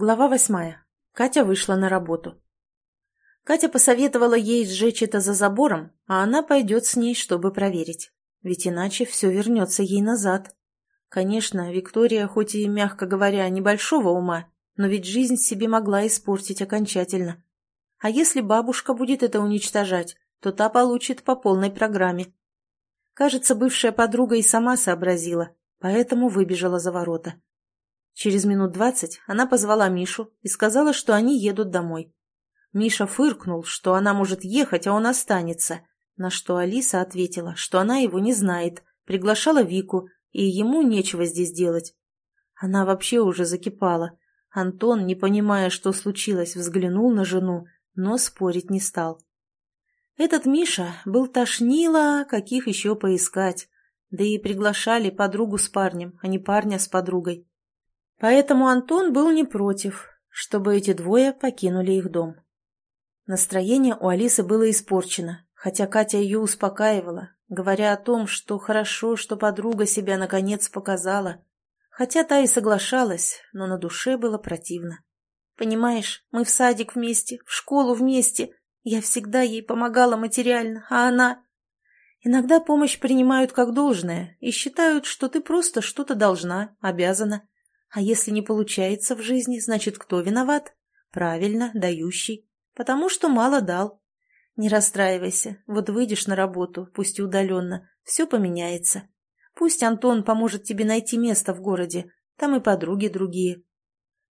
Глава восьмая. Катя вышла на работу. Катя посоветовала ей сжечь это за забором, а она пойдет с ней, чтобы проверить. Ведь иначе все вернется ей назад. Конечно, Виктория, хоть и, мягко говоря, небольшого ума, но ведь жизнь себе могла испортить окончательно. А если бабушка будет это уничтожать, то та получит по полной программе. Кажется, бывшая подруга и сама сообразила, поэтому выбежала за ворота. Через минут двадцать она позвала Мишу и сказала, что они едут домой. Миша фыркнул, что она может ехать, а он останется, на что Алиса ответила, что она его не знает, приглашала Вику, и ему нечего здесь делать. Она вообще уже закипала. Антон, не понимая, что случилось, взглянул на жену, но спорить не стал. Этот Миша был тошнило, каких еще поискать. Да и приглашали подругу с парнем, а не парня с подругой. Поэтому Антон был не против, чтобы эти двое покинули их дом. Настроение у Алисы было испорчено, хотя Катя ее успокаивала, говоря о том, что хорошо, что подруга себя наконец показала. Хотя та и соглашалась, но на душе было противно. «Понимаешь, мы в садик вместе, в школу вместе. Я всегда ей помогала материально, а она...» Иногда помощь принимают как должное и считают, что ты просто что-то должна, обязана. А если не получается в жизни, значит, кто виноват? Правильно, дающий. Потому что мало дал. Не расстраивайся, вот выйдешь на работу, пусть и удаленно, все поменяется. Пусть Антон поможет тебе найти место в городе, там и подруги другие.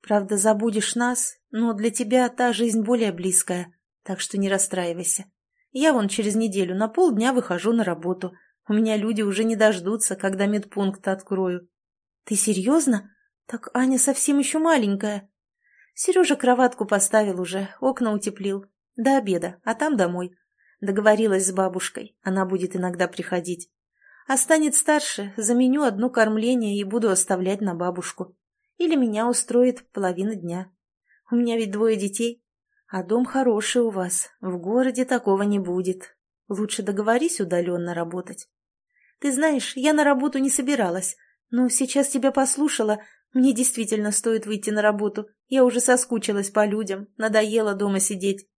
Правда, забудешь нас, но для тебя та жизнь более близкая, так что не расстраивайся. Я вон через неделю на полдня выхожу на работу. У меня люди уже не дождутся, когда медпункт открою. Ты серьезно? Так Аня совсем еще маленькая. Сережа кроватку поставил уже, окна утеплил. До обеда, а там домой. Договорилась с бабушкой, она будет иногда приходить. А станет старше, заменю одно кормление и буду оставлять на бабушку. Или меня устроит половина дня. У меня ведь двое детей. А дом хороший у вас, в городе такого не будет. Лучше договорись удаленно работать. Ты знаешь, я на работу не собиралась, но сейчас тебя послушала, мне действительно стоит выйти на работу. Я уже соскучилась по людям, надоело дома сидеть.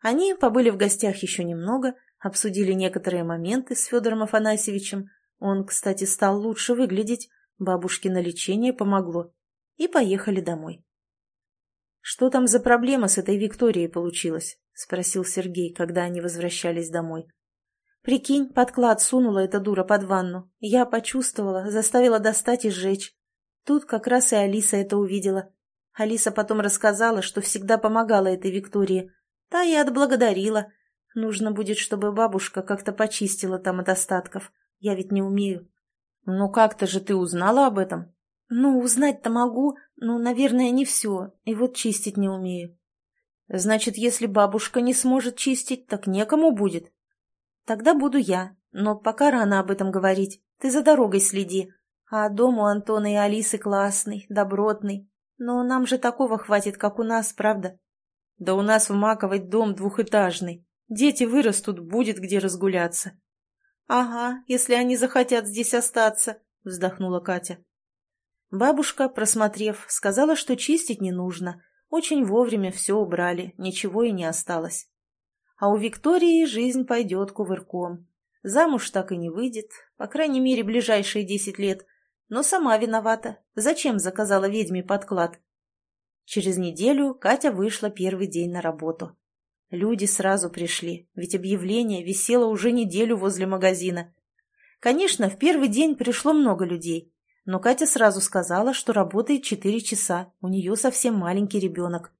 Они побыли в гостях еще немного, обсудили некоторые моменты с Федором Афанасьевичем. Он, кстати, стал лучше выглядеть, бабушкино лечение помогло. И поехали домой. «Что там за проблема с этой Викторией получилась?» — спросил Сергей, когда они возвращались домой. «Прикинь, подклад сунула эта дура под ванну. Я почувствовала, заставила достать и сжечь. Тут как раз и Алиса это увидела. Алиса потом рассказала, что всегда помогала этой Виктории. Та и отблагодарила. Нужно будет, чтобы бабушка как-то почистила там от остатков. Я ведь не умею. Ну как-то же ты узнала об этом? Ну, узнать-то могу, но, наверное, не все. И вот чистить не умею. Значит, если бабушка не сможет чистить, так некому будет. Тогда буду я. Но пока рано об этом говорить. Ты за дорогой следи. А дом у Антона и Алисы классный, добротный. Но нам же такого хватит, как у нас, правда? Да у нас в Маковой дом двухэтажный. Дети вырастут, будет где разгуляться. Ага, если они захотят здесь остаться, вздохнула Катя. Бабушка, просмотрев, сказала, что чистить не нужно. Очень вовремя все убрали, ничего и не осталось. А у Виктории жизнь пойдет кувырком. Замуж так и не выйдет, по крайней мере, ближайшие десять лет, но сама виновата. Зачем заказала ведьме подклад? Через неделю Катя вышла первый день на работу. Люди сразу пришли, ведь объявление висело уже неделю возле магазина. Конечно, в первый день пришло много людей, но Катя сразу сказала, что работает четыре часа, у нее совсем маленький ребенок.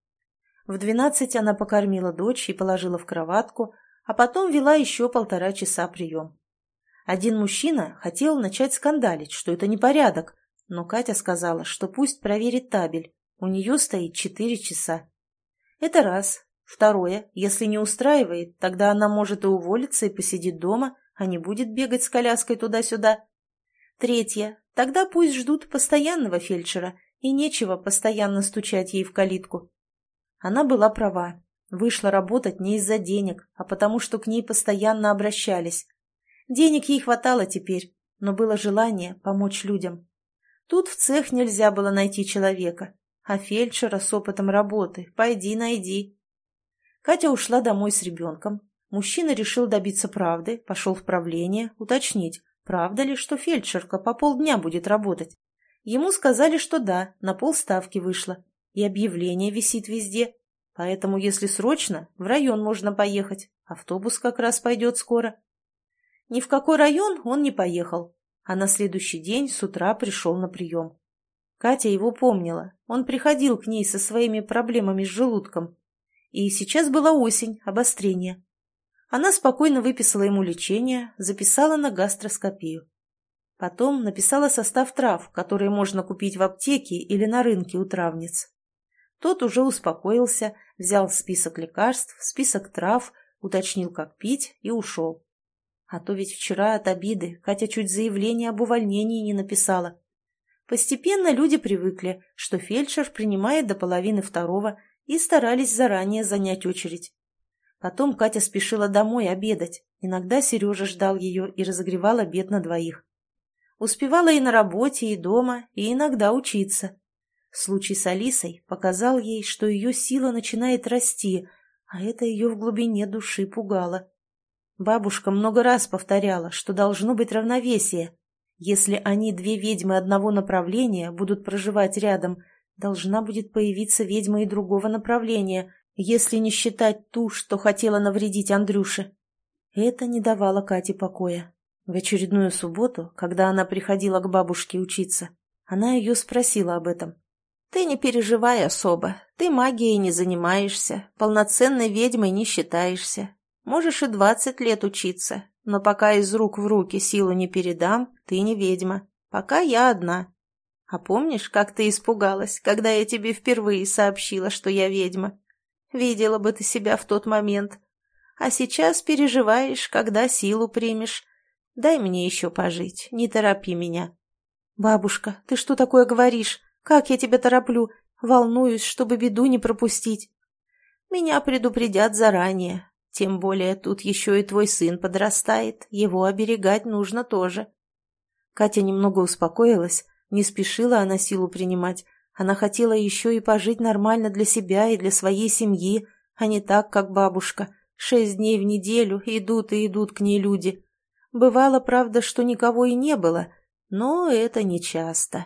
В двенадцать она покормила дочь и положила в кроватку, а потом вела еще полтора часа прием. Один мужчина хотел начать скандалить, что это непорядок, но Катя сказала, что пусть проверит табель. У нее стоит четыре часа. Это раз. Второе, если не устраивает, тогда она может и уволиться и посидит дома, а не будет бегать с коляской туда-сюда. Третье, тогда пусть ждут постоянного фельдшера, и нечего постоянно стучать ей в калитку. Она была права. Вышла работать не из-за денег, а потому что к ней постоянно обращались. Денег ей хватало теперь, но было желание помочь людям. Тут в цех нельзя было найти человека. А фельдшера с опытом работы пойди найди. Катя ушла домой с ребенком. Мужчина решил добиться правды, пошел в правление, уточнить, правда ли, что фельдшерка по полдня будет работать. Ему сказали, что да, на полставки вышло. И объявление висит везде. Поэтому, если срочно, в район можно поехать. Автобус как раз пойдет скоро. Ни в какой район он не поехал, а на следующий день с утра пришел на прием. Катя его помнила. Он приходил к ней со своими проблемами с желудком. И сейчас была осень, обострение. Она спокойно выписала ему лечение, записала на гастроскопию. Потом написала состав трав, которые можно купить в аптеке или на рынке у травниц. Тот уже успокоился, взял список лекарств, список трав, уточнил, как пить, и ушел. А то ведь вчера от обиды Катя чуть заявление об увольнении не написала. Постепенно люди привыкли, что фельдшер принимает до половины второго и старались заранее занять очередь. Потом Катя спешила домой обедать. Иногда Сережа ждал ее и разогревал обед на двоих. Успевала и на работе, и дома, и иногда учиться. Случай с Алисой показал ей, что ее сила начинает расти, а это ее в глубине души пугало. Бабушка много раз повторяла, что должно быть равновесие. Если они, две ведьмы одного направления, будут проживать рядом, должна будет появиться ведьма и другого направления, если не считать ту, что хотела навредить Андрюше. Это не давало Кате покоя. В очередную субботу, когда она приходила к бабушке учиться, она ее спросила об этом. «Ты не переживай особо, ты магией не занимаешься, полноценной ведьмой не считаешься. Можешь и двадцать лет учиться, но пока из рук в руки силу не передам, ты не ведьма. Пока я одна. А помнишь, как ты испугалась, когда я тебе впервые сообщила, что я ведьма? Видела бы ты себя в тот момент. А сейчас переживаешь, когда силу примешь. Дай мне еще пожить, не торопи меня. Бабушка, ты что такое говоришь? Как я тебя тороплю? Волнуюсь, чтобы беду не пропустить. Меня предупредят заранее. Тем более тут еще и твой сын подрастает, его оберегать нужно тоже. Катя немного успокоилась, не спешила она силу принимать, она хотела еще и пожить нормально для себя и для своей семьи, а не так, как бабушка. Шесть дней в неделю идут и идут к ней люди. Бывало, правда, что никого и не было, но это не часто.